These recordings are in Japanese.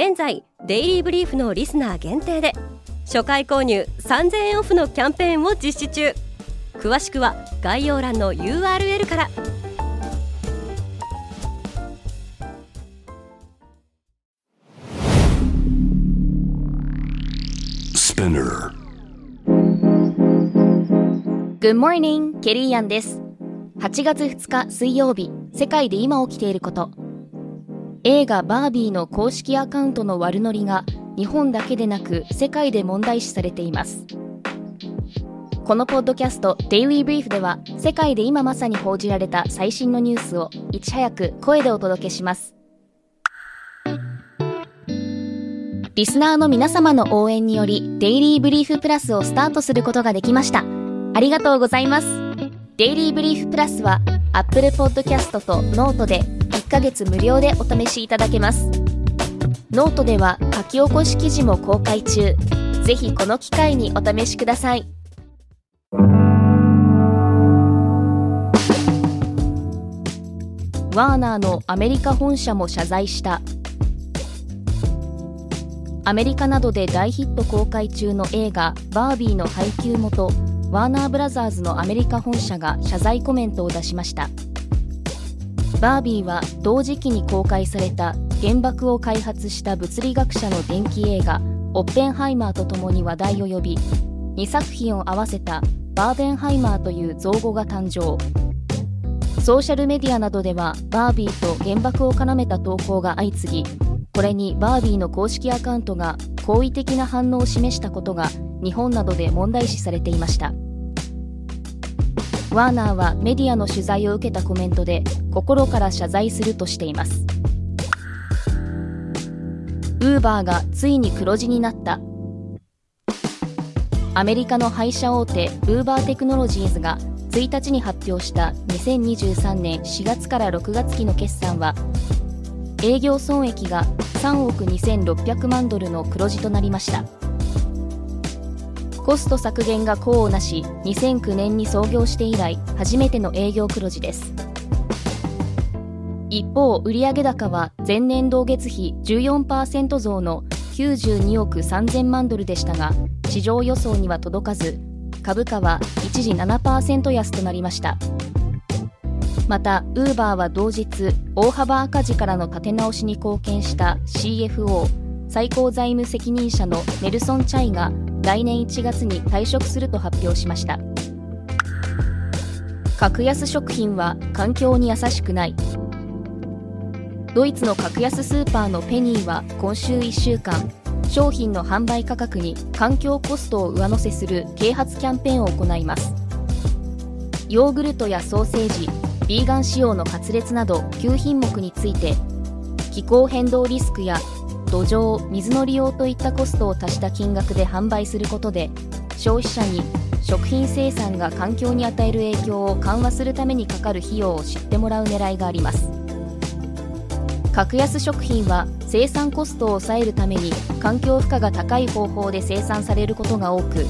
現在デイリーブリーフのリスナー限定で初回購入3000円オフのキャンペーンを実施中。詳しくは概要欄の URL からグッモーニングケリーアンです。8月2日水曜日世界で今起きていること映画バービーの公式アカウントの悪ノリが日本だけでなく世界で問題視されています。このポッドキャスト「デイリー・ブリーフ」では世界で今まさに報じられた最新のニュースをいち早く声でお届けします。リスナーの皆様の応援によりデイリー・ブリーフプラスをスタートすることができました。ありがとうございます。デイリー・ブリーフプラスは Apple Podcast とノートで1ヶ月無料でお試しいただけます。ノートでは書き起こし記事も公開中。ぜひこの機会にお試しください。ワーナーのアメリカ本社も謝罪した。アメリカなどで大ヒット公開中の映画「バービー」の配給元ワーナーブラザーズのアメリカ本社が謝罪コメントを出しました。バービーは同時期に公開された原爆を開発した物理学者の電気映画「オッペンハイマー」とともに話題を呼び2作品を合わせたバーベンハイマーという造語が誕生。ソーシャルメディアなどではバービーと原爆を絡めた投稿が相次ぎこれにバービーの公式アカウントが好意的な反応を示したことが日本などで問題視されていました。ワーナーはメディアの取材を受けたコメントで心から謝罪するとしています。ウーバーがついに黒字になった。アメリカの配車大手ウーバーテクノロジーズが1日に発表した2023年4月から6月期の決算は営業損益が3億2600万ドルの黒字となりました。コスト削減が功をなし2009年に創業して以来初めての営業黒字です。一方売上高は前年同月比14%増の92億3000万ドルでしたが市場予想には届かず株価は一時7%安となりました。またウーバーは同日大幅赤字からの立て直しに貢献した CFO 最高財務責任者のネルソン・チャイが来年1月に退職すると発表しました。格安食品は環境に優しくない。ドイツの格安スーパーのペニーは今週1週間商品の販売価格に環境コストを上乗せする啓発キャンペーンを行います。ヨーグルトやソーセージビーガン仕様のカツレツなど9品目について気候変動リスクや土壌水の利用といったコストを足した金額で販売することで消費者に食品生産が環境に与える影響を緩和するためにかかる費用を知ってもらう狙いがあります。格安食品は生産コストを抑えるために環境負荷が高い方法で生産されることが多く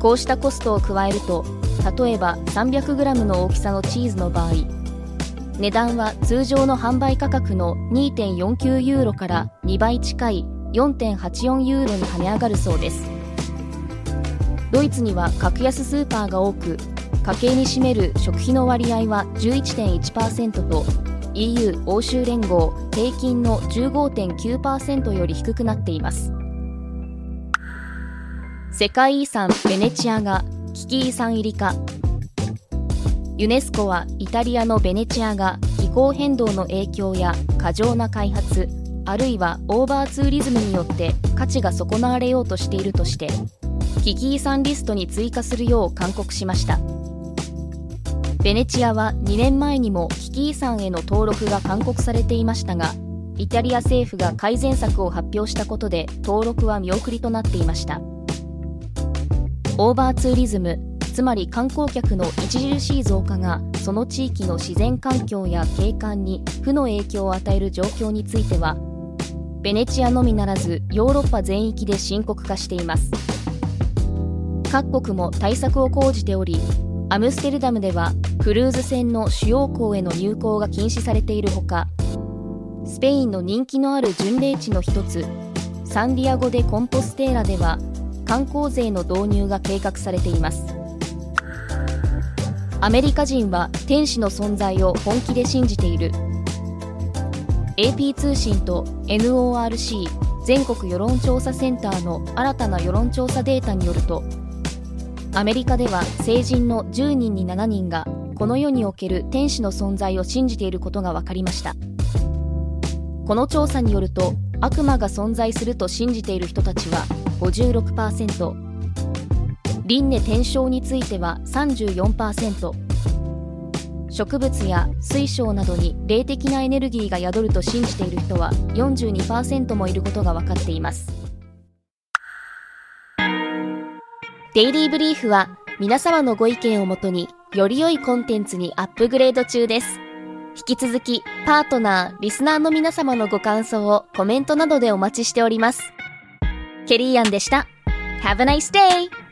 こうしたコストを加えると例えば 300g の大きさのチーズの場合値段は通常の販売価格の2.49ユーロから2倍近い4.84ユーロに跳ね上がるそうです。ドイツには格安スーパーが多く家計に占める食費の割合は11.1%と EU 欧州連合平均の15.9%より低くなっています。世界遺産ベネチアが危機遺産入りかユネスコはイタリアのベネチアが気候変動の影響や過剰な開発あるいはオーバーツーリズムによって価値が損なわれようとしているとして危機遺産リストに追加するよう勧告しました。ベネチアは2年前にも危機遺産への登録が勧告されていましたがイタリア政府が改善策を発表したことで登録は見送りとなっていました。オーバーツーリズムつまり観光客の著しい増加がその地域の自然環境や景観に負の影響を与える状況についてはベネチアのみならずヨーロッパ全域で深刻化しています。各国も対策を講じておりアムステルダムではクルーズ船の主要港への入港が禁止されているほかスペインの人気のある巡礼地の一つサンディアゴ・でコンポステーラでは観光税の導入が計画されています。アメリカ人は天使の存在を本気で信じている。AP 通信と NORC 全国世論調査センターの新たな世論調査データによるとアメリカでは成人の10人に7人がこの世における天使の存在を信じていることが分かりました。この調査によると悪魔が存在すると信じている人たちは56%輪廻転生については34%植物や水晶などに霊的なエネルギーが宿ると信じている人は42%もいることが分かっていますデイリーブリーフは皆様のご意見をもとにより良いコンテンツにアップグレード中です。引き続き、パートナー、リスナーの皆様のご感想をコメントなどでお待ちしております。ケリーアンでした。Have a nice day!